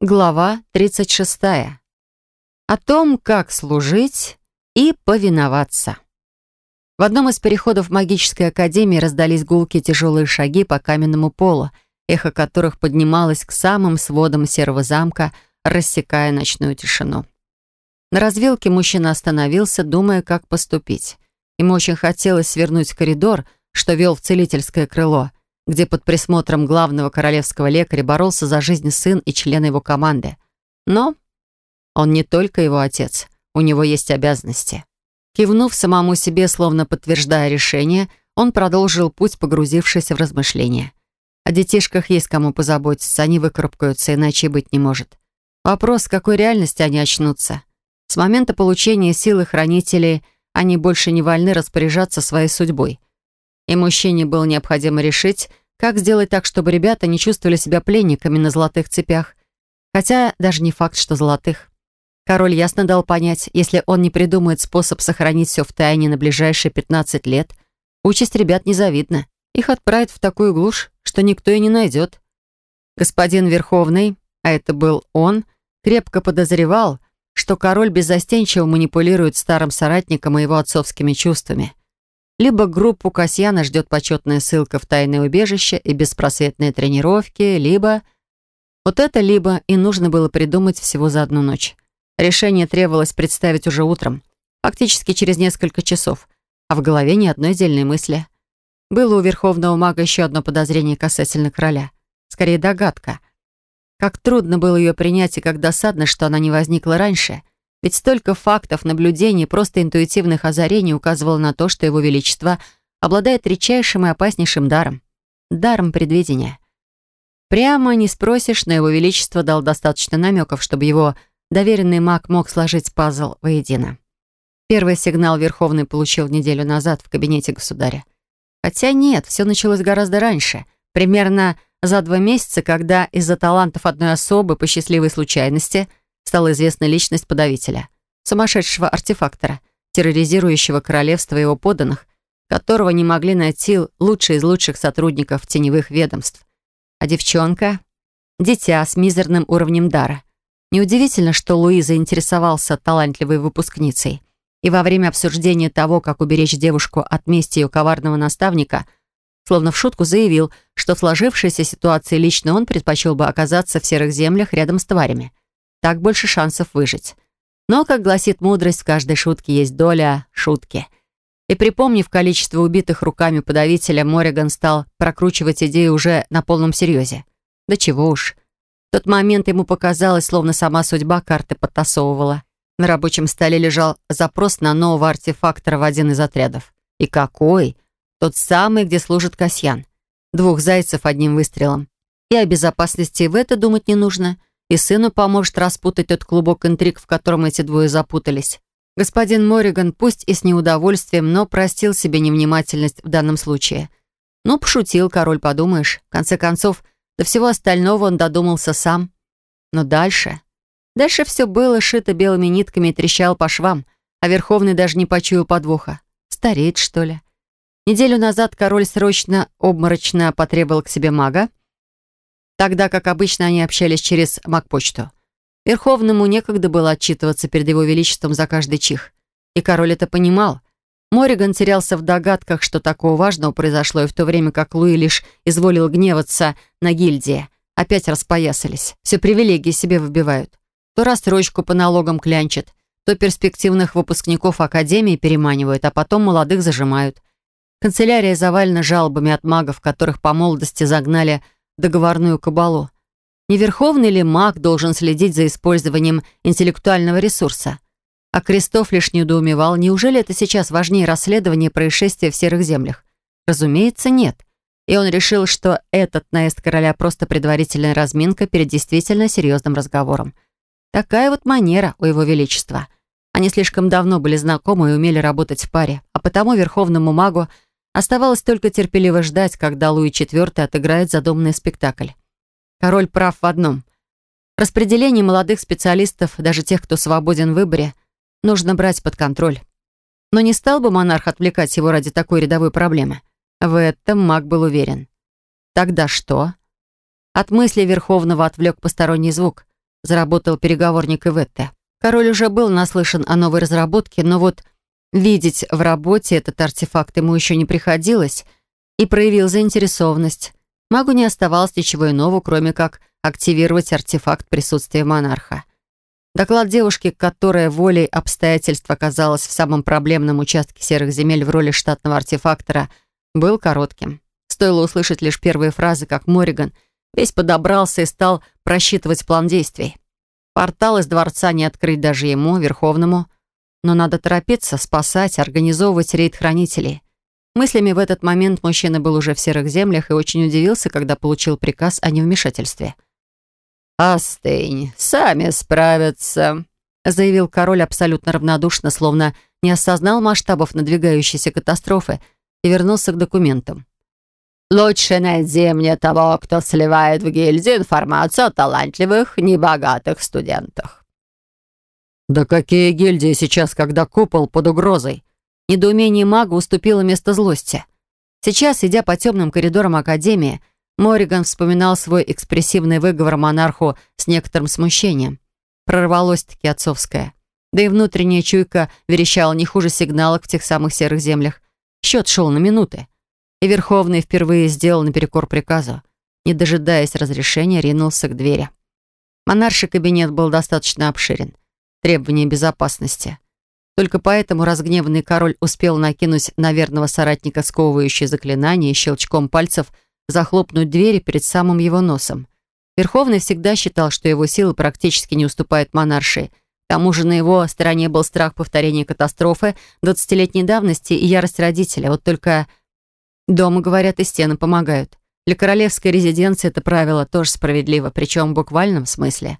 Глава 36. О том, как служить и повиноваться. В одном из переходов магической академии раздались гулкие тяжелые шаги по каменному полу, эхо которых поднималось к самым сводам серого замка, рассекая ночную тишину. На развилке мужчина остановился, думая, как поступить. Ему очень хотелось свернуть коридор, что вел в целительское крыло, где под присмотром главного королевского лекаря боролся за жизнь сын и член его команды. Но он не только его отец, у него есть обязанности. Кивнув самому себе, словно подтверждая решение, он продолжил путь, погрузившись в размышления. О детишках есть кому позаботиться, они выкарабкаются, иначе быть не может. Вопрос, в какой реальности они очнутся. С момента получения силы хранителей они больше не вольны распоряжаться своей судьбой. И мужчине было необходимо решить, как сделать так, чтобы ребята не чувствовали себя пленниками на золотых цепях? Хотя даже не факт, что золотых. Король ясно дал понять, если он не придумает способ сохранить все в тайне на ближайшие 15 лет, участь ребят незавидна. Их отправят в такую глушь, что никто и не найдет. Господин Верховный, а это был он, крепко подозревал, что король беззастенчиво манипулирует старым соратником и его отцовскими чувствами. Либо группу Касьяна ждет почетная ссылка в тайное убежище и беспросветные тренировки, либо... Вот это либо и нужно было придумать всего за одну ночь. Решение требовалось представить уже утром, фактически через несколько часов, а в голове ни одной отдельной мысли. Было у Верховного Мага еще одно подозрение касательно короля. Скорее, догадка. Как трудно было ее принять и как досадно, что она не возникла раньше — ведь столько фактов, наблюдений, просто интуитивных озарений указывало на то, что Его Величество обладает редчайшим и опаснейшим даром. Даром предвидения. Прямо не спросишь, но Его Величество дал достаточно намеков, чтобы его доверенный маг мог сложить пазл воедино. Первый сигнал Верховный получил неделю назад в кабинете государя. Хотя нет, все началось гораздо раньше. Примерно за два месяца, когда из-за талантов одной особы по счастливой случайности – стала известна личность подавителя, сумасшедшего артефактора, терроризирующего королевство его подданных, которого не могли найти лучшие из лучших сотрудников теневых ведомств. А девчонка — дитя с мизерным уровнем дара. Неудивительно, что Луи заинтересовался талантливой выпускницей. И во время обсуждения того, как уберечь девушку от мести ее коварного наставника, словно в шутку заявил, что в сложившейся ситуации лично он предпочел бы оказаться в серых землях рядом с тварями. Так больше шансов выжить. Но, как гласит мудрость, в каждой шутке есть доля шутки. И припомнив количество убитых руками подавителя, Мориган стал прокручивать идею уже на полном серьезе. Да чего уж. В тот момент ему показалось, словно сама судьба карты подтасовывала. На рабочем столе лежал запрос на нового артефактора в один из отрядов. И какой? Тот самый, где служит Касьян. Двух зайцев одним выстрелом. И о безопасности в это думать не нужно и сыну поможет распутать тот клубок интриг, в котором эти двое запутались. Господин Мориган, пусть и с неудовольствием, но простил себе невнимательность в данном случае. Ну, пошутил король, подумаешь. В конце концов, до всего остального он додумался сам. Но дальше... Дальше все было шито белыми нитками и трещало по швам, а Верховный даже не почуял подвоха. Стареет, что ли? Неделю назад король срочно, обморочно потребовал к себе мага, тогда как обычно они общались через Макпочту. Верховному некогда было отчитываться перед его величеством за каждый чих. И король это понимал. Мориган терялся в догадках, что такого важного произошло, и в то время как Луи лишь изволил гневаться на гильдии. Опять распоясались. Все привилегии себе выбивают. То рассрочку по налогам клянчат, то перспективных выпускников академии переманивают, а потом молодых зажимают. Канцелярия завалена жалобами от магов, которых по молодости загнали договорную кабалу. Не верховный ли маг должен следить за использованием интеллектуального ресурса? А Крестов лишь недоумевал, неужели это сейчас важнее расследования происшествия в Серых Землях? Разумеется, нет. И он решил, что этот наезд короля просто предварительная разминка перед действительно серьезным разговором. Такая вот манера у его величества. Они слишком давно были знакомы и умели работать в паре, а потому верховному магу Оставалось только терпеливо ждать, когда Луи IV отыграет задуманный спектакль. Король прав в одном. Распределение молодых специалистов, даже тех, кто свободен в выборе, нужно брать под контроль. Но не стал бы монарх отвлекать его ради такой рядовой проблемы. В этом маг был уверен. Тогда что? От мысли Верховного отвлек посторонний звук. заработал переговорник Иветте. Король уже был наслышан о новой разработке, но вот видеть в работе этот артефакт ему еще не приходилось и проявил заинтересованность. Магу не оставалось ничего иного, кроме как активировать артефакт присутствия монарха. Доклад девушки, которая волей обстоятельств оказалась в самом проблемном участке серых земель в роли штатного артефактора, был коротким. Стоило услышать лишь первые фразы, как Мориган весь подобрался и стал просчитывать план действий. Портал из дворца не открыть даже ему, Верховному, но надо торопиться, спасать, организовывать рейд хранителей. Мыслями в этот момент мужчина был уже в серых землях и очень удивился, когда получил приказ о невмешательстве. «Остынь, сами справятся», — заявил король абсолютно равнодушно, словно не осознал масштабов надвигающейся катастрофы и вернулся к документам. Лучше найди мне того, кто сливает в гильдию информацию о талантливых, небогатых студентах». «Да какие гильдии сейчас, когда купол под угрозой?» Недоумение мага уступило место злости. Сейчас, идя по темным коридорам Академии, Мориган вспоминал свой экспрессивный выговор монарху с некоторым смущением. Прорвалось-таки отцовское. Да и внутренняя чуйка верещала не хуже сигналок в тех самых серых землях. Счет шел на минуты. И Верховный впервые сделал наперекор приказу. Не дожидаясь разрешения, ринулся к двери. Монарший кабинет был достаточно обширен. Требования безопасности. Только поэтому разгневанный король успел накинуть на верного соратника сковывающее заклинание и щелчком пальцев захлопнуть двери перед самым его носом. Верховный всегда считал, что его силы практически не уступают монаршей. К тому же на его стороне был страх повторения катастрофы 20-летней давности и ярость родителя. Вот только Дома, говорят, и стены помогают. Для королевской резиденции это правило тоже справедливо, причем в буквальном смысле.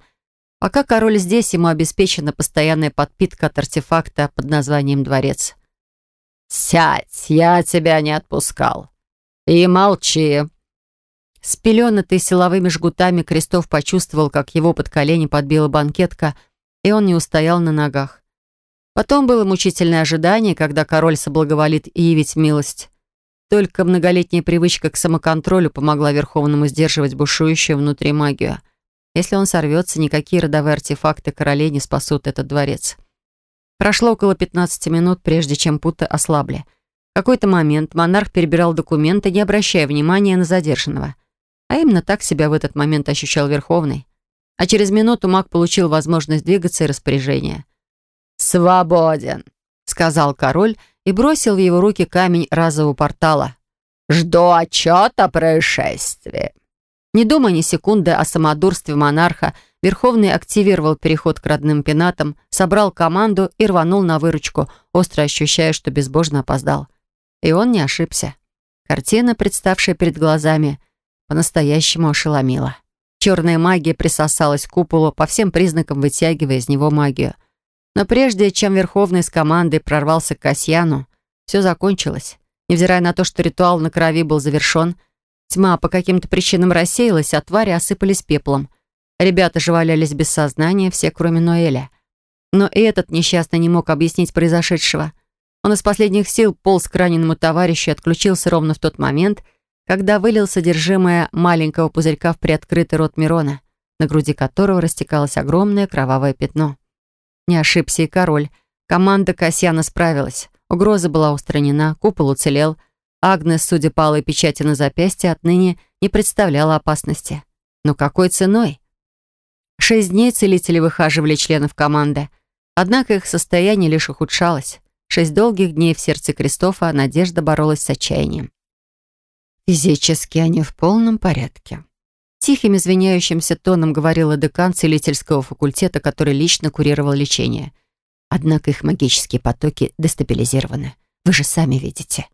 Пока король здесь, ему обеспечена постоянная подпитка от артефакта под названием «Дворец». «Сядь, я тебя не отпускал. И молчи». Спеленатый силовыми жгутами Крестов почувствовал, как его под колени подбила банкетка, и он не устоял на ногах. Потом было мучительное ожидание, когда король соблаговолит явить милость. Только многолетняя привычка к самоконтролю помогла Верховному сдерживать бушующую внутри магию. Если он сорвется, никакие родовые артефакты королей не спасут этот дворец. Прошло около 15 минут, прежде чем путы ослабли. В какой-то момент монарх перебирал документы, не обращая внимания на задержанного. А именно так себя в этот момент ощущал Верховный. А через минуту маг получил возможность двигаться и распоряжение. «Свободен», — сказал король и бросил в его руки камень разового портала. «Жду отчета о происшествии». Не думая ни секунды о самодурстве монарха, Верховный активировал переход к родным пенатам, собрал команду и рванул на выручку, остро ощущая, что безбожно опоздал. И он не ошибся. Картина, представшая перед глазами, по-настоящему ошеломила. Черная магия присосалась к куполу, по всем признакам вытягивая из него магию — но прежде чем Верховный с командой прорвался к Касьяну, все закончилось. Невзирая на то, что ритуал на крови был завершен, тьма по каким-то причинам рассеялась, а твари осыпались пеплом. Ребята же валялись без сознания, все кроме Ноэля. Но и этот несчастный не мог объяснить произошедшего. Он из последних сил полз к раненому товарищу и отключился ровно в тот момент, когда вылил содержимое маленького пузырька в приоткрытый рот Мирона, на груди которого растекалось огромное кровавое пятно. Не ошибся и король. Команда Касьяна справилась. Угроза была устранена, купол уцелел. Агнес, судя по алой печати на запястье, отныне не представляла опасности. Но какой ценой? Шесть дней целители выхаживали членов команды. Однако их состояние лишь ухудшалось. Шесть долгих дней в сердце Кристофа надежда боролась с отчаянием. Физически они в полном порядке. Тихим, извиняющимся тоном говорила декан целительского факультета, который лично курировал лечение. Однако их магические потоки дестабилизированы. Вы же сами видите.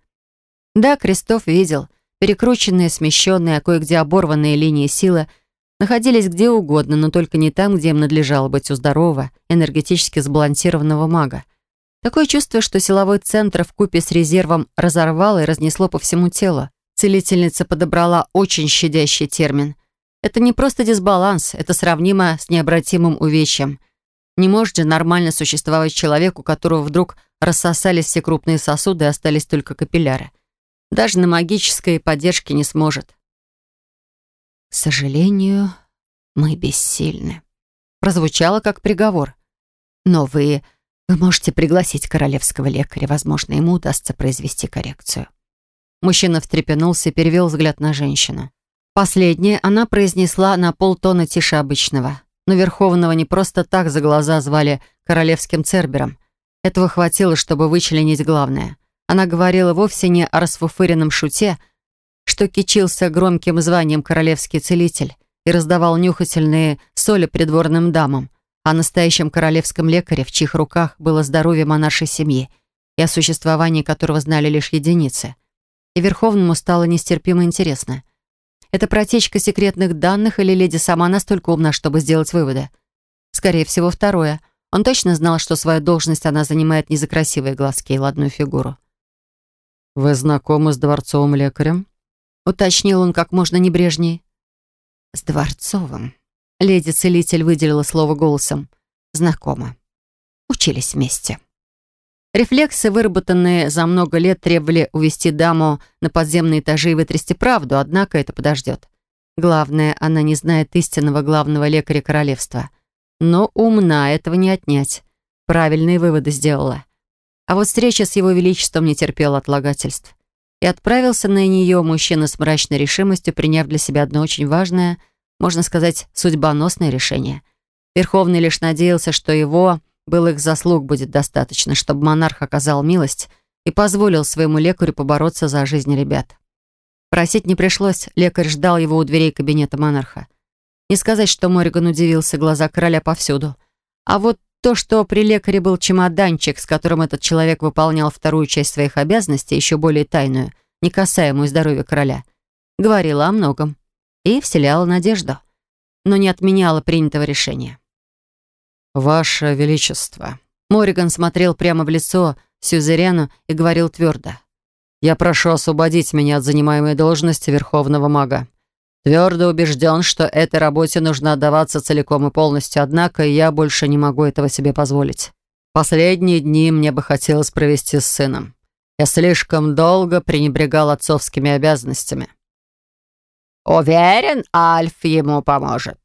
Да, Крестов видел. Перекрученные, смещенные, а кое-где оборванные линии силы находились где угодно, но только не там, где им надлежало быть у здорового, энергетически сбалансированного мага. Такое чувство, что силовой центр в купе с резервом разорвало и разнесло по всему телу. Целительница подобрала очень щадящий термин — это не просто дисбаланс, это сравнимо с необратимым увечьем. Не может же нормально существовать человек, у которого вдруг рассосались все крупные сосуды и остались только капилляры. Даже на магической поддержке не сможет. «К сожалению, мы бессильны», — прозвучало как приговор. «Но вы... вы можете пригласить королевского лекаря. Возможно, ему удастся произвести коррекцию». Мужчина встрепенулся и перевел взгляд на женщину. Последнее она произнесла на полтона тише обычного. Но Верховного не просто так за глаза звали королевским цербером. Этого хватило, чтобы вычленить главное. Она говорила вовсе не о расфуфыренном шуте, что кичился громким званием королевский целитель и раздавал нюхательные соли придворным дамам, о настоящем королевском лекаре, в чьих руках было здоровье монаршей семьи и о существовании которого знали лишь единицы. И Верховному стало нестерпимо интересно. Это протечка секретных данных или леди сама настолько умна, чтобы сделать выводы? Скорее всего, второе. Он точно знал, что свою должность она занимает не за красивые глазки и ладную фигуру. «Вы знакомы с дворцовым лекарем?» Уточнил он как можно небрежней. «С Дворцовым». Леди-целитель выделила слово голосом. «Знакомо. Учились вместе». Рефлексы, выработанные за много лет, требовали увести даму на подземные этажи и вытрясти правду, однако это подождет. Главное, она не знает истинного главного лекаря королевства. Но умна, этого не отнять. Правильные выводы сделала. А вот встреча с его величеством не терпела отлагательств и отправился на нее мужчина с мрачной решимостью, приняв для себя одно очень важное, можно сказать, судьбоносное решение. Верховный лишь надеялся, что его былых заслуг будет достаточно, чтобы монарх оказал милость и позволил своему лекарю побороться за жизнь ребят. Просить не пришлось, лекарь ждал его у дверей кабинета монарха. Не сказать, что Мориган удивился, глаза короля повсюду. А вот то, что при лекаре был чемоданчик, с которым этот человек выполнял вторую часть своих обязанностей, еще более тайную, не касаемую здоровья короля, говорила о многом и вселяла надежду, но не отменяла принятого решения. «Ваше Величество!» Мориган смотрел прямо в лицо Сюзерену и говорил твердо. «Я прошу освободить меня от занимаемой должности Верховного Мага. Твердо убежден, что этой работе нужно отдаваться целиком и полностью, однако я больше не могу этого себе позволить. Последние дни мне бы хотелось провести с сыном. Я слишком долго пренебрегал отцовскими обязанностями. «Уверен, Альф ему поможет».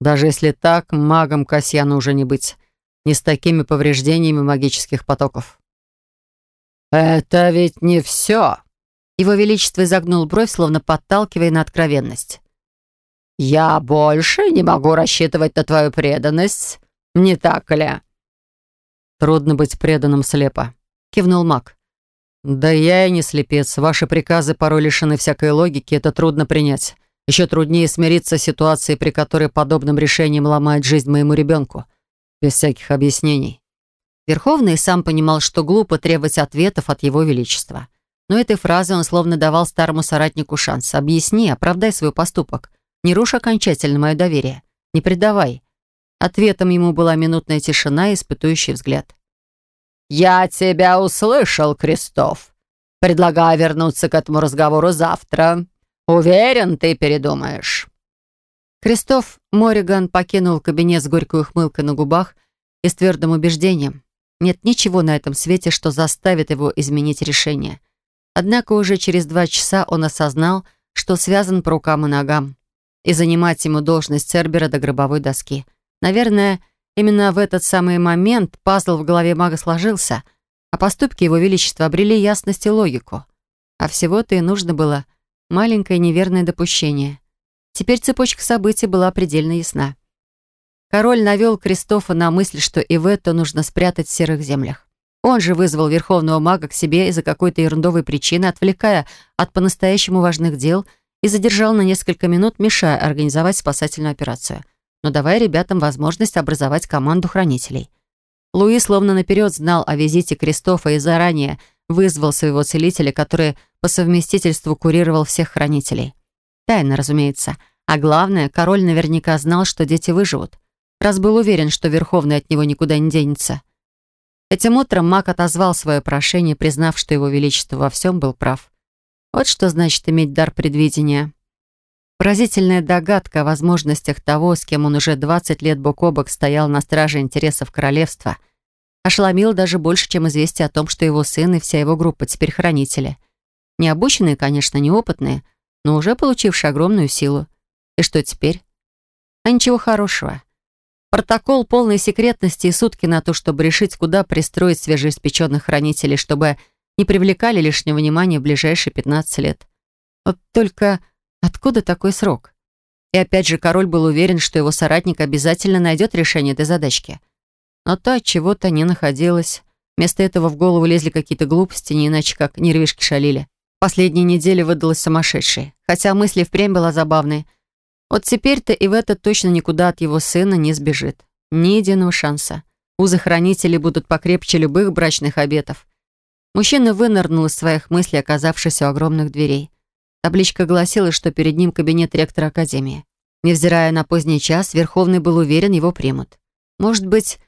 Даже если так, магом Касьяну уже не быть. Не с такими повреждениями магических потоков. «Это ведь не все», его Величество изогнул бровь, словно подталкивая на откровенность. «Я больше не могу рассчитывать на твою преданность, не так ли?» «Трудно быть преданным слепо», — кивнул маг. «Да я и не слепец. Ваши приказы порой лишены всякой логики, это трудно принять. Еще труднее смириться с ситуацией, при которой подобным решением ломает жизнь моему ребенку. Без всяких объяснений». Верховный сам понимал, что глупо требовать ответов от его величества. Но этой фразой он словно давал старому соратнику шанс. «Объясни, оправдай свой поступок. Не рушь окончательно мое доверие. Не предавай». Ответом ему была минутная тишина и испытующий взгляд. «Я тебя услышал, Крестов. Предлагаю вернуться к этому разговору завтра. Уверен, ты передумаешь». Крестов Мориган покинул кабинет с горькой ухмылкой на губах и с твердым убеждением. Нет ничего на этом свете, что заставит его изменить решение. Однако уже через два часа он осознал, что связан по рукам и ногам, и занимать ему должность Цербера до гробовой доски. Наверное, именно в этот самый момент пазл в голове мага сложился, а поступки его величества обрели ясность и логику. А всего-то и нужно было маленькое неверное допущение. Теперь цепочка событий была предельно ясна. Король навел Кристофа на мысль, что и в это нужно спрятать в серых землях. Он же вызвал верховного мага к себе из-за какой-то ерундовой причины, отвлекая от по-настоящему важных дел и задержал на несколько минут, мешая организовать спасательную операцию, но давая ребятам возможность образовать команду хранителей. Луи словно наперед знал о визите Кристофа и заранее вызвал своего целителя, который по совместительству курировал всех хранителей. Тайно, разумеется. А главное, король наверняка знал, что дети выживут, раз был уверен, что Верховный от него никуда не денется. Этим утром маг отозвал свое прошение, признав, что его величество во всем был прав. Вот что значит иметь дар предвидения. Поразительная догадка о возможностях того, с кем он уже 20 лет бок о бок стоял на страже интересов королевства, ошеломил даже больше, чем известие о том, что его сын и вся его группа теперь хранители. Необученные, конечно, неопытные, но уже получившие огромную силу. И что теперь? А ничего хорошего. Протокол полной секретности и сутки на то, чтобы решить, куда пристроить свежеиспеченных хранителей, чтобы не привлекали лишнего внимания в ближайшие 15 лет. Вот только откуда такой срок? И опять же, король был уверен, что его соратник обязательно найдет решение этой задачки. Но то от чего-то не находилось. Вместо этого в голову лезли какие-то глупости, не иначе как нервишки шалили. Последняя неделя выдалась сумасшедшей, хотя мысли впрямь была забавной. Вот теперь-то и в это точно никуда от его сына не сбежит. Ни единого шанса. Узы хранителей будут покрепче любых брачных обетов. Мужчина вынырнул из своих мыслей, оказавшись у огромных дверей. Табличка гласила, что перед ним кабинет ректора Академии. Невзирая на поздний час, Верховный был уверен, его примут. Может быть,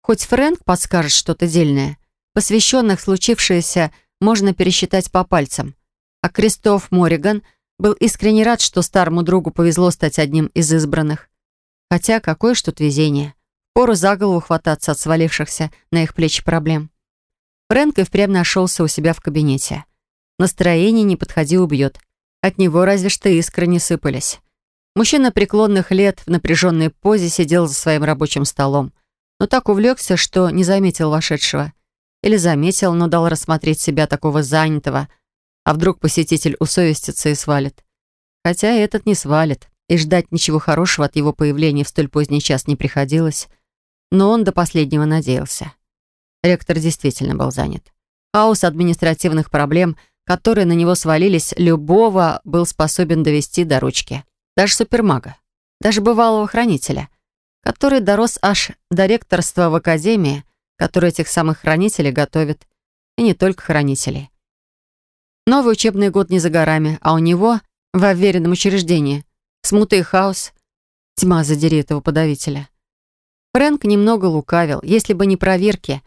хоть Фрэнк подскажет что-то дельное. Посвященных случившееся можно пересчитать по пальцам. А Кристоф Мориган был искренне рад, что старому другу повезло стать одним из избранных. Хотя какое ж тут везение. Пору за голову хвататься от свалившихся на их плечи проблем. Фрэнк и впрямь нашелся у себя в кабинете. Настроение не подходи, убьет. От него разве что искры не сыпались. Мужчина преклонных лет в напряженной позе сидел за своим рабочим столом, но так увлекся, что не заметил вошедшего. Или заметил, но дал рассмотреть себя такого занятого, а вдруг посетитель усовестится и свалит. Хотя этот не свалит, и ждать ничего хорошего от его появления в столь поздний час не приходилось, но он до последнего надеялся. Ректор действительно был занят. Хаос административных проблем — которые на него свалились, любого был способен довести до ручки. Даже супермага. Даже бывалого хранителя, который дорос аж до ректорства в академии, который этих самых хранителей готовит. И не только хранителей. Новый учебный год не за горами, а у него в уверенном учреждении смута и хаос. Тьма задери этого подавителя. Фрэнк немного лукавил. Если бы не проверки,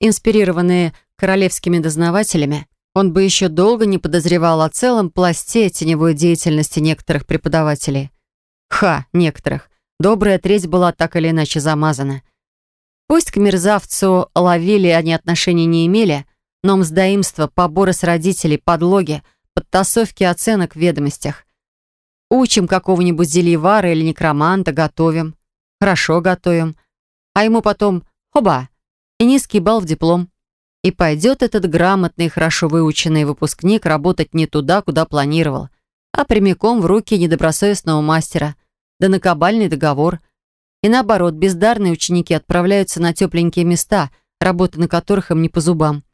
инспирированные королевскими дознавателями, он бы еще долго не подозревал о целом пласте теневой деятельности некоторых преподавателей. Ха, некоторых. Добрая треть была так или иначе замазана. Пусть к мерзавцу ловили они отношения не имели, но мздоимство, поборы с родителей, подлоги, подтасовки оценок в ведомостях. Учим какого-нибудь зельевара или некроманта, готовим. Хорошо готовим. А ему потом, хоба, и низкий балл в диплом. И пойдет этот грамотный, хорошо выученный выпускник работать не туда, куда планировал, а прямиком в руки недобросовестного мастера, да на кабальный договор. И наоборот, бездарные ученики отправляются на тепленькие места, работа на которых им не по зубам.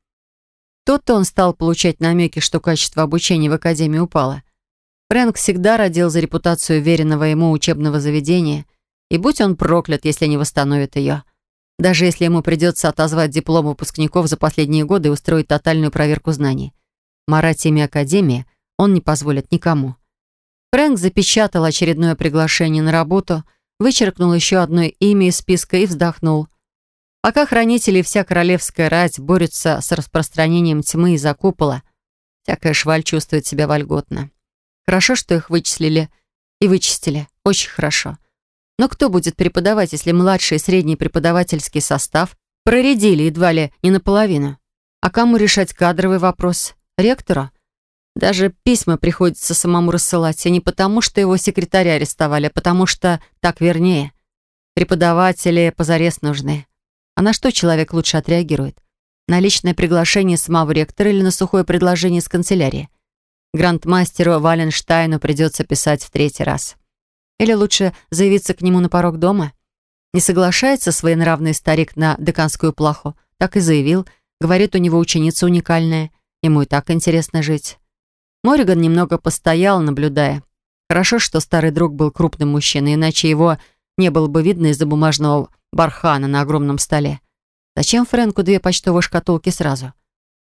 Тот-то он стал получать намеки, что качество обучения в академии упало. Фрэнк всегда родил за репутацию веренного ему учебного заведения, и будь он проклят, если не восстановит ее даже если ему придется отозвать диплом выпускников за последние годы и устроить тотальную проверку знаний. Марать имя Академии он не позволит никому. Фрэнк запечатал очередное приглашение на работу, вычеркнул еще одно имя из списка и вздохнул. Пока хранители и вся королевская рать борются с распространением тьмы из-за купола, всякая шваль чувствует себя вольготно. Хорошо, что их вычислили и вычистили. Очень хорошо. Но кто будет преподавать, если младший и средний преподавательский состав проредили едва ли не наполовину? А кому решать кадровый вопрос? Ректору? Даже письма приходится самому рассылать, и не потому, что его секретаря арестовали, а потому что так вернее. Преподаватели позарез нужны. А на что человек лучше отреагирует? На личное приглашение самого ректора или на сухое предложение из канцелярии? Грандмастеру Валенштайну придется писать в третий раз. Или лучше заявиться к нему на порог дома? Не соглашается своенравный старик на деканскую плаху. Так и заявил. Говорит, у него ученица уникальная. Ему и так интересно жить. Мориган немного постоял, наблюдая. Хорошо, что старый друг был крупным мужчиной, иначе его не было бы видно из-за бумажного бархана на огромном столе. Зачем Фрэнку две почтовые шкатулки сразу?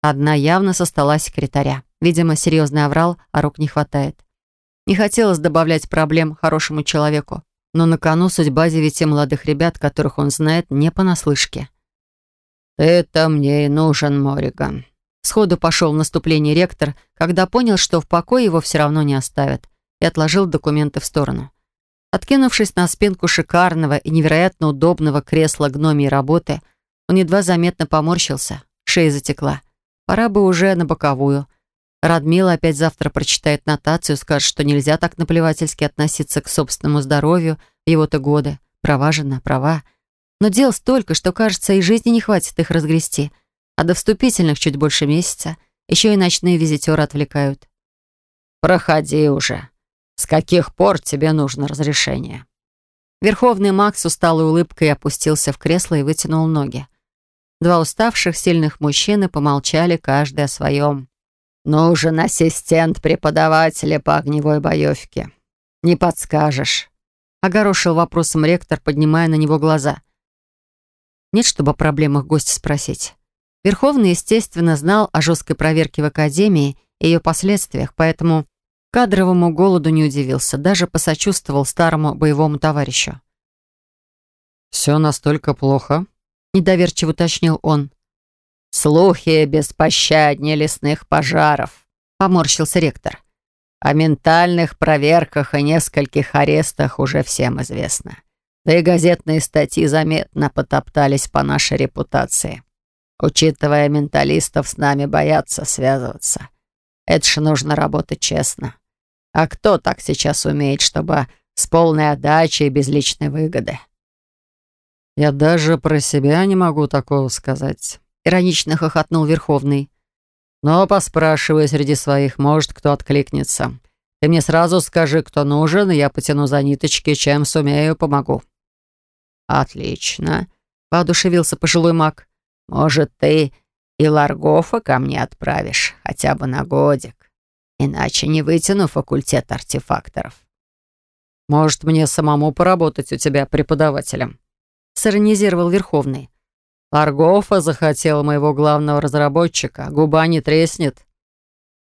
Одна явно со стола секретаря. Видимо, серьезный оврал, а рук не хватает. Не хотелось добавлять проблем хорошему человеку, но на кону судьба девяти молодых ребят, которых он знает, не понаслышке. «Это мне и нужен, Мориган». Сходу пошел в наступление ректор, когда понял, что в покое его все равно не оставят, и отложил документы в сторону. Откинувшись на спинку шикарного и невероятно удобного кресла гномии работы, он едва заметно поморщился, шея затекла. Пора бы уже на боковую. Радмила опять завтра прочитает нотацию, скажет, что нельзя так наплевательски относиться к собственному здоровью в его-то годы, Права жена, права. Но дел столько, что, кажется, и жизни не хватит их разгрести. А до вступительных чуть больше месяца. Еще и ночные визитеры отвлекают. «Проходи уже. С каких пор тебе нужно разрешение?» Верховный маг с усталой улыбкой опустился в кресло и вытянул ноги. Два уставших, сильных мужчины помолчали каждый о своем. «Нужен ассистент преподавателя по огневой боевке. Не подскажешь?» Огорошил вопросом ректор, поднимая на него глаза. Нет, чтобы о проблемах гостя спросить. Верховный, естественно, знал о жесткой проверке в Академии и ее последствиях, поэтому кадровому голоду не удивился, даже посочувствовал старому боевому товарищу. «Все настолько плохо?» — недоверчиво уточнил он. «Слухи беспощаднее лесных пожаров», — поморщился ректор. «О ментальных проверках и нескольких арестах уже всем известно. Да и газетные статьи заметно потоптались по нашей репутации. Учитывая менталистов, с нами боятся связываться. Это ж нужно работать честно. А кто так сейчас умеет, чтобы с полной отдачей и без личной выгоды? «Я даже про себя не могу такого сказать», — иронично хохотнул Верховный. «Но поспрашивай среди своих, может, кто откликнется. Ты мне сразу скажи, кто нужен, и я потяну за ниточки, чем сумею, помогу». «Отлично», — воодушевился пожилой маг. Может, ты и Ларгофа ко мне отправишь, хотя бы на годик. Иначе не вытяну факультет артефакторов. Может, мне самому поработать у тебя преподавателем?» Сиронизировал Верховный. Ларгофа захотел моего главного разработчика. Губа не треснет.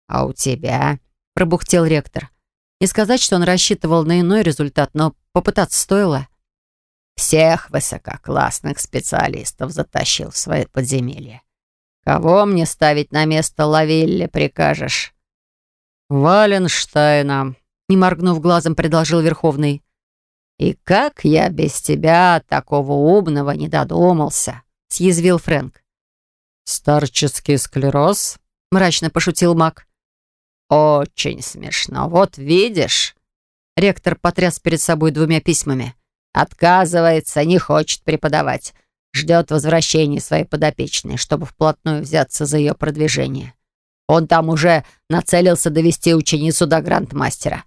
«А у тебя?» — пробухтел ректор. Не сказать, что он рассчитывал на иной результат, но попытаться стоило. Всех высококлассных специалистов затащил в свои подземелья. Кого мне ставить на место Лавилли прикажешь?» «Валенштейна», — не моргнув глазом, предложил Верховный. «И как я без тебя такого умного не додумался?» — съязвил Фрэнк. «Старческий склероз?» — мрачно пошутил маг. «Очень смешно. Вот видишь?» Ректор потряс перед собой двумя письмами. Отказывается, не хочет преподавать. Ждет возвращения своей подопечной, чтобы вплотную взяться за ее продвижение. Он там уже нацелился довести ученицу до грандмастера.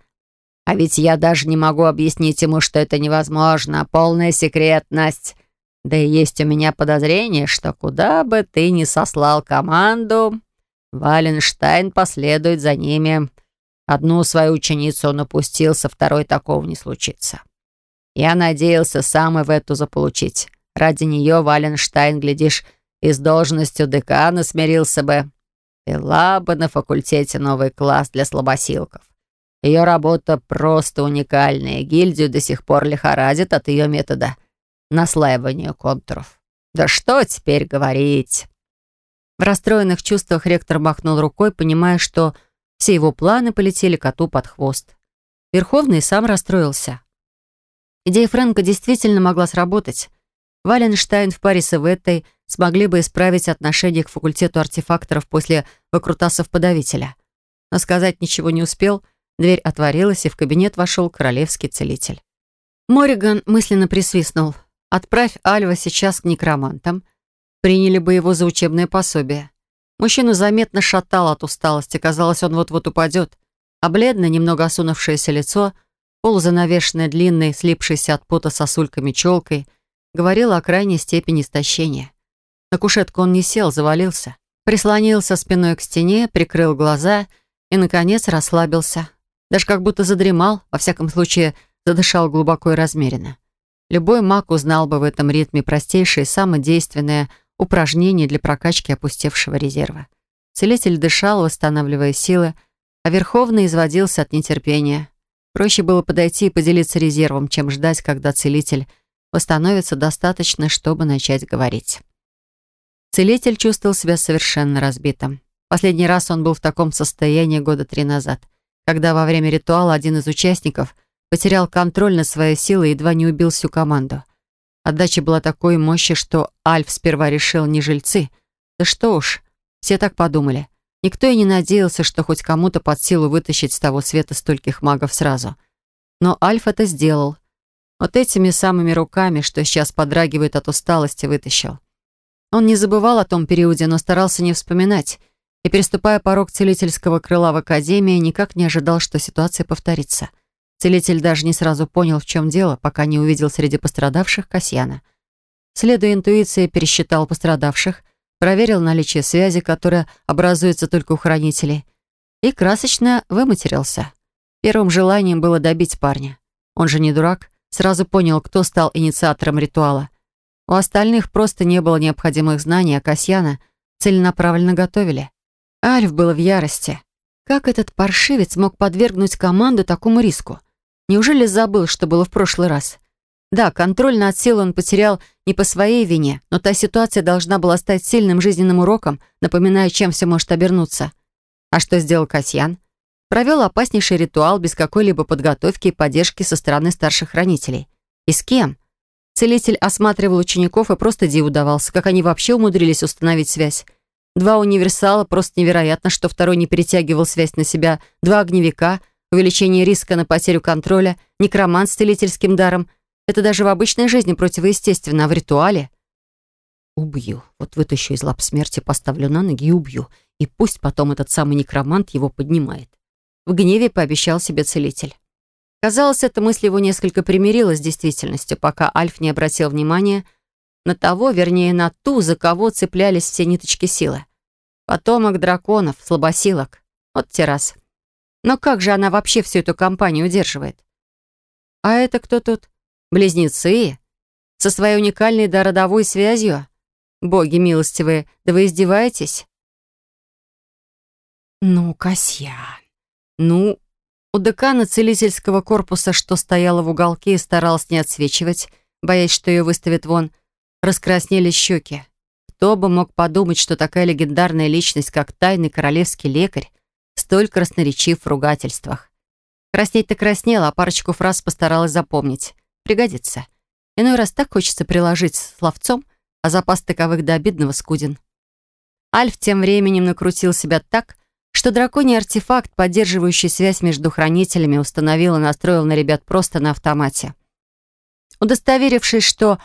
А ведь я даже не могу объяснить ему, что это невозможно. Полная секретность. Да и есть у меня подозрение, что куда бы ты ни сослал команду, Валенштайн последует за ними. Одну свою ученицу он упустил, со второй такого не случится. Я надеялся сам в эту заполучить. Ради нее Валенштайн, глядишь, и с должностью декана смирился бы. Вела бы на факультете новый класс для слабосилков. Ее работа просто уникальная. Гильдию до сих пор лихорадит от ее метода наслаивания контуров. Да что теперь говорить? В расстроенных чувствах ректор махнул рукой, понимая, что все его планы полетели коту под хвост. Верховный сам расстроился. Идея Фрэнка действительно могла сработать. Валенштайн в паре с Эветтой смогли бы исправить отношение к факультету артефакторов после выкрутасов подавителя. Но сказать ничего не успел, дверь отворилась, и в кабинет вошел королевский целитель. Мориган мысленно присвистнул. «Отправь Альва сейчас к некромантам. Приняли бы его за учебное пособие». Мужчину заметно шатало от усталости, казалось, он вот-вот упадет, а бледное, немного осунувшееся лицо — полузанавешенная длинной, слипшейся от пота сосульками челкой, говорила о крайней степени истощения. На кушетку он не сел, завалился. Прислонился спиной к стене, прикрыл глаза и, наконец, расслабился. Даже как будто задремал, во всяком случае, задышал глубоко и размеренно. Любой маг узнал бы в этом ритме простейшее и самое действенное упражнение для прокачки опустевшего резерва. Целитель дышал, восстанавливая силы, а Верховный изводился от нетерпения. Проще было подойти и поделиться резервом, чем ждать, когда целитель восстановится достаточно, чтобы начать говорить. Целитель чувствовал себя совершенно разбитым. Последний раз он был в таком состоянии года три назад, когда во время ритуала один из участников потерял контроль над своей силой и едва не убил всю команду. Отдача была такой мощи, что Альф сперва решил не жильцы. Да что уж, все так подумали. Никто и не надеялся, что хоть кому-то под силу вытащить с того света стольких магов сразу. Но Альф это сделал. Вот этими самыми руками, что сейчас подрагивают от усталости, вытащил. Он не забывал о том периоде, но старался не вспоминать. И, переступая порог целительского крыла в академии, никак не ожидал, что ситуация повторится. Целитель даже не сразу понял, в чем дело, пока не увидел среди пострадавших Касьяна. Следуя интуиции, пересчитал пострадавших, проверил наличие связи, которая образуется только у хранителей, и красочно выматерился. Первым желанием было добить парня. Он же не дурак, сразу понял, кто стал инициатором ритуала. У остальных просто не было необходимых знаний, а Касьяна целенаправленно готовили. Альф был в ярости. Как этот паршивец мог подвергнуть команду такому риску? Неужели забыл, что было в прошлый раз? Да, контроль над силой он потерял не по своей вине, но та ситуация должна была стать сильным жизненным уроком, напоминая, чем все может обернуться. А что сделал Касьян? Провел опаснейший ритуал без какой-либо подготовки и поддержки со стороны старших хранителей. И с кем? Целитель осматривал учеников и просто диву давался, как они вообще умудрились установить связь. Два универсала, просто невероятно, что второй не перетягивал связь на себя, два огневика, увеличение риска на потерю контроля, некромант с целительским даром. Это даже в обычной жизни противоестественно, а в ритуале... Убью. Вот вытащу из лап смерти, поставлю на ноги и убью. И пусть потом этот самый некромант его поднимает. В гневе пообещал себе целитель. Казалось, эта мысль его несколько примирила с действительностью, пока Альф не обратил внимания на того, вернее, на ту, за кого цеплялись все ниточки силы. Потомок драконов, слабосилок. Вот террас. Но как же она вообще всю эту компанию удерживает? А это кто тут? Близнецы? Со своей уникальной дородовой связью? Боги милостивые, да вы издеваетесь? Ну, Касьян, ну, у декана целительского корпуса, что стояла в уголке и старалась не отсвечивать, боясь, что ее выставят вон, раскраснелись щеки. Кто бы мог подумать, что такая легендарная личность, как тайный королевский лекарь, столь красноречив в ругательствах. Краснеть-то краснела, а парочку фраз постаралась запомнить. Пригодится. Иной раз так хочется приложить словцом, а запас таковых до обидного скуден. Альф тем временем накрутил себя так, что драконий артефакт, поддерживающий связь между хранителями, установил и настроил на ребят просто на автомате. Удостоверившись, что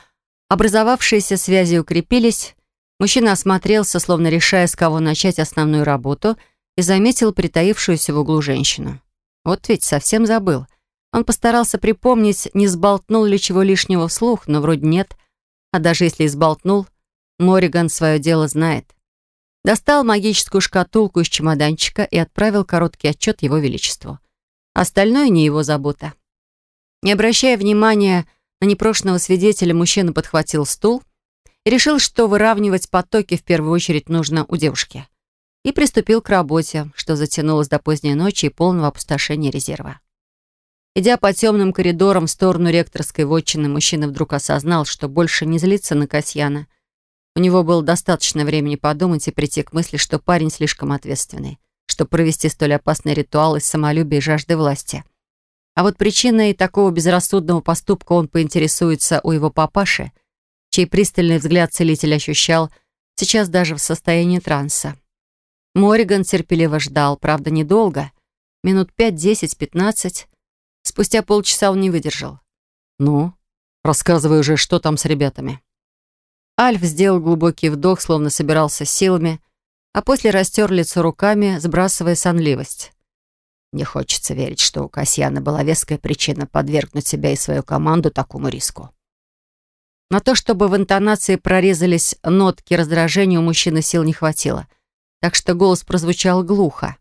образовавшиеся связи укрепились, мужчина осмотрелся, словно решая, с кого начать основную работу, и заметил притаившуюся в углу женщину. Вот ведь совсем забыл. Он постарался припомнить, не сболтнул ли чего лишнего вслух, но вроде нет. А даже если и сболтнул, Мориган свое дело знает достал магическую шкатулку из чемоданчика и отправил короткий отчет Его Величеству. Остальное не его забота. Не обращая внимания на непрошенного свидетеля, мужчина подхватил стул и решил, что выравнивать потоки в первую очередь нужно у девушки. И приступил к работе, что затянулось до поздней ночи и полного опустошения резерва. Идя по темным коридорам в сторону ректорской вотчины, мужчина вдруг осознал, что больше не злится на Касьяна, у него было достаточно времени подумать и прийти к мысли, что парень слишком ответственный, чтобы провести столь опасный ритуал из самолюбия и жажды власти. А вот причиной такого безрассудного поступка он поинтересуется у его папаши, чей пристальный взгляд целитель ощущал сейчас даже в состоянии транса. Мориган терпеливо ждал, правда, недолго, минут пять, десять, пятнадцать. Спустя полчаса он не выдержал. «Ну, рассказывай уже, что там с ребятами». Альф сделал глубокий вдох, словно собирался силами, а после растер лицо руками, сбрасывая сонливость. Не хочется верить, что у Касьяна была веская причина подвергнуть себя и свою команду такому риску. На то, чтобы в интонации прорезались нотки раздражения, у мужчины сил не хватило, так что голос прозвучал глухо.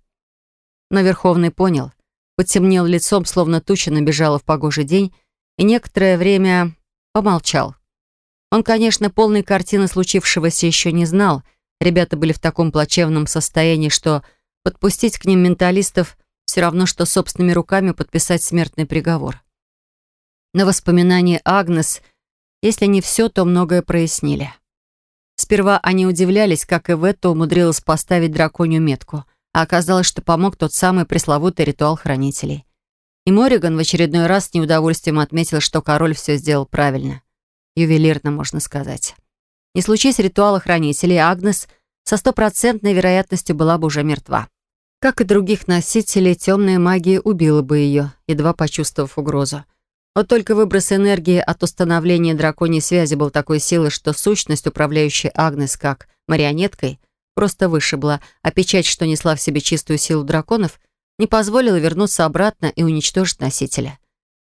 Но Верховный понял, потемнел лицом, словно туча набежала в погожий день, и некоторое время помолчал. Он, конечно, полной картины случившегося еще не знал. Ребята были в таком плачевном состоянии, что подпустить к ним менталистов все равно, что собственными руками подписать смертный приговор. Но воспоминания Агнес, если не все, то многое прояснили. Сперва они удивлялись, как Эветта умудрилась поставить драконью метку, а оказалось, что помог тот самый пресловутый ритуал хранителей. И Мориган в очередной раз с неудовольствием отметил, что король все сделал правильно ювелирно, можно сказать. Не случись ритуала хранителей, Агнес со стопроцентной вероятностью была бы уже мертва. Как и других носителей, темная магия убила бы ее, едва почувствовав угрозу. Вот только выброс энергии от установления драконьей связи был такой силы, что сущность, управляющая Агнес как марионеткой, просто вышибла, а печать, что несла в себе чистую силу драконов, не позволила вернуться обратно и уничтожить носителя.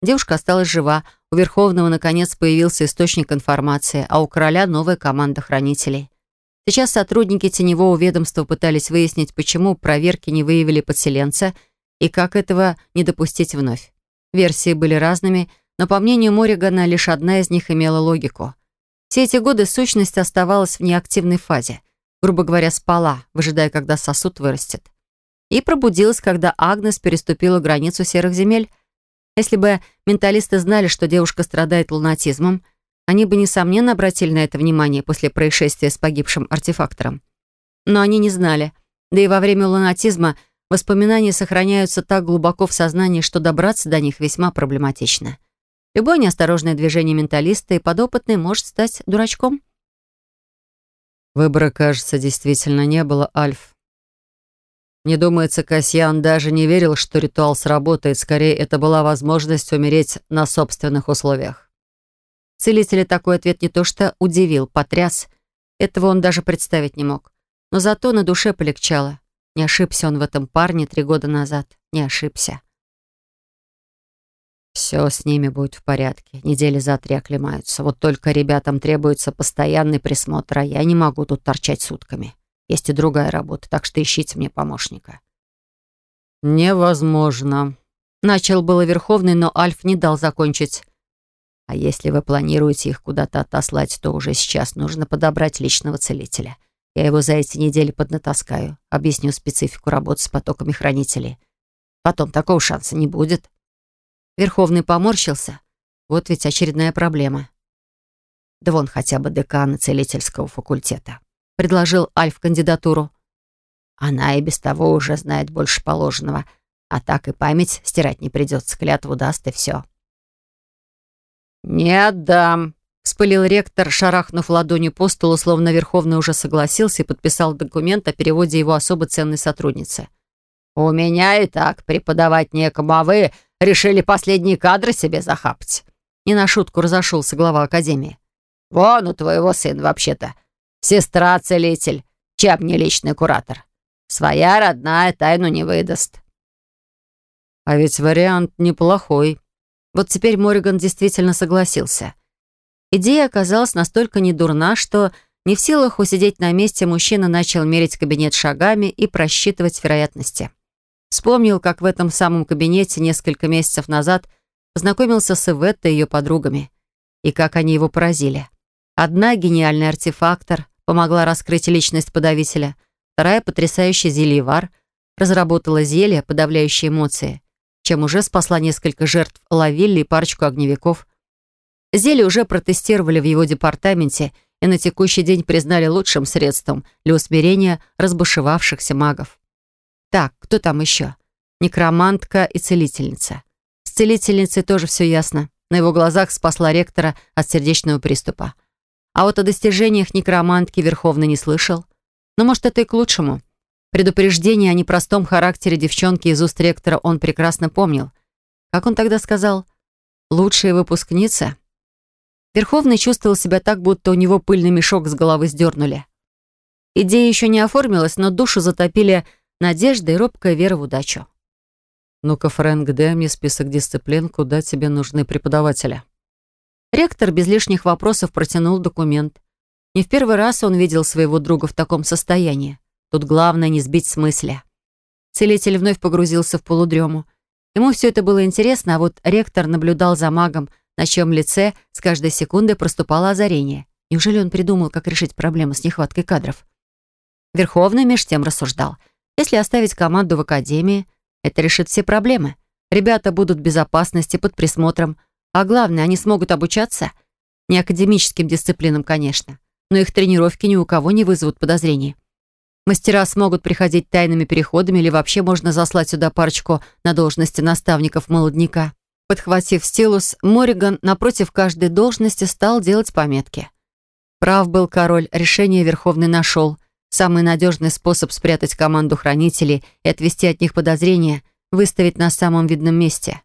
Девушка осталась жива, у Верховного наконец появился источник информации, а у короля новая команда хранителей. Сейчас сотрудники теневого ведомства пытались выяснить, почему проверки не выявили подселенца и как этого не допустить вновь. Версии были разными, но, по мнению Моригана, лишь одна из них имела логику. Все эти годы сущность оставалась в неактивной фазе. Грубо говоря, спала, выжидая, когда сосуд вырастет. И пробудилась, когда Агнес переступила границу серых земель. Если бы менталисты знали, что девушка страдает лунатизмом, они бы, несомненно, обратили на это внимание после происшествия с погибшим артефактором. Но они не знали. Да и во время лунатизма Воспоминания сохраняются так глубоко в сознании, что добраться до них весьма проблематично. Любое неосторожное движение менталиста и подопытный может стать дурачком. Выбора, кажется, действительно не было, Альф. Не думается, Касьян даже не верил, что ритуал сработает. Скорее, это была возможность умереть на собственных условиях. Целителя такой ответ не то что удивил, потряс. Этого он даже представить не мог. Но зато на душе полегчало. Не ошибся он в этом парне три года назад. Не ошибся. Все с ними будет в порядке. Недели за три оклемаются. Вот только ребятам требуется постоянный присмотр, а я не могу тут торчать сутками. Есть и другая работа, так что ищите мне помощника. Невозможно. Начал было Верховный, но Альф не дал закончить. А если вы планируете их куда-то отослать, то уже сейчас нужно подобрать личного целителя. Я его за эти недели поднатаскаю, объясню специфику работы с потоками хранителей. Потом такого шанса не будет. Верховный поморщился. Вот ведь очередная проблема. Да вон хотя бы декана целительского факультета. Предложил Альф кандидатуру. Она и без того уже знает больше положенного, а так и память стирать не придется, клятву даст и все. «Не отдам», Вспылил ректор, шарахнув ладонью по столу, словно Верховный уже согласился и подписал документ о переводе его особо ценной сотрудницы. «У меня и так преподавать некому, а вы решили последние кадры себе захапать». Не на шутку разошелся глава академии. «Вон у твоего сына вообще-то. Сестра-целитель, чем не личный куратор. Своя родная тайну не выдаст». А ведь вариант неплохой. Вот теперь Мориган действительно согласился. Идея оказалась настолько недурна, что не в силах усидеть на месте, мужчина начал мерить кабинет шагами и просчитывать вероятности. Вспомнил, как в этом самом кабинете несколько месяцев назад познакомился с Иветтой и ее подругами, и как они его поразили. Одна гениальный артефактор помогла раскрыть личность подавителя, вторая потрясающий зельевар разработала зелье, подавляющее эмоции, чем уже спасла несколько жертв лавилли и парочку огневиков – Зелье уже протестировали в его департаменте и на текущий день признали лучшим средством для усмирения разбушевавшихся магов. Так, кто там еще? Некромантка и целительница. С целительницей тоже все ясно. На его глазах спасла ректора от сердечного приступа. А вот о достижениях некромантки Верховный не слышал. Но, может, это и к лучшему. Предупреждение о непростом характере девчонки из уст ректора он прекрасно помнил. Как он тогда сказал? «Лучшая выпускница?» Верховный чувствовал себя так, будто у него пыльный мешок с головы сдернули. Идея еще не оформилась, но душу затопили надежда и робкая вера в удачу. «Ну-ка, Фрэнк, дай мне список дисциплин, куда тебе нужны преподаватели». Ректор без лишних вопросов протянул документ. Не в первый раз он видел своего друга в таком состоянии. Тут главное не сбить с мысли. Целитель вновь погрузился в полудрему. Ему все это было интересно, а вот ректор наблюдал за магом, на чьем лице с каждой секундой проступало озарение. Неужели он придумал, как решить проблему с нехваткой кадров? Верховный меж тем рассуждал. Если оставить команду в академии, это решит все проблемы. Ребята будут в безопасности, под присмотром. А главное, они смогут обучаться. Не академическим дисциплинам, конечно. Но их тренировки ни у кого не вызовут подозрений. Мастера смогут приходить тайными переходами или вообще можно заслать сюда парочку на должности наставников молодняка. Подхватив стилус, Мориган напротив каждой должности стал делать пометки. Прав был король, решение Верховный нашел. Самый надежный способ спрятать команду хранителей и отвести от них подозрения — выставить на самом видном месте.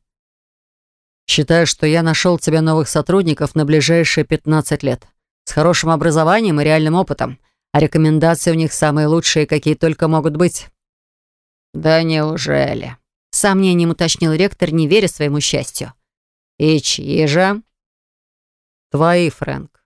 Считаю, что я нашел тебе новых сотрудников на ближайшие 15 лет. С хорошим образованием и реальным опытом. А рекомендации у них самые лучшие, какие только могут быть». «Да неужели?» — сомнением уточнил ректор, не веря своему счастью. «И чьи же?» «Твои, Фрэнк.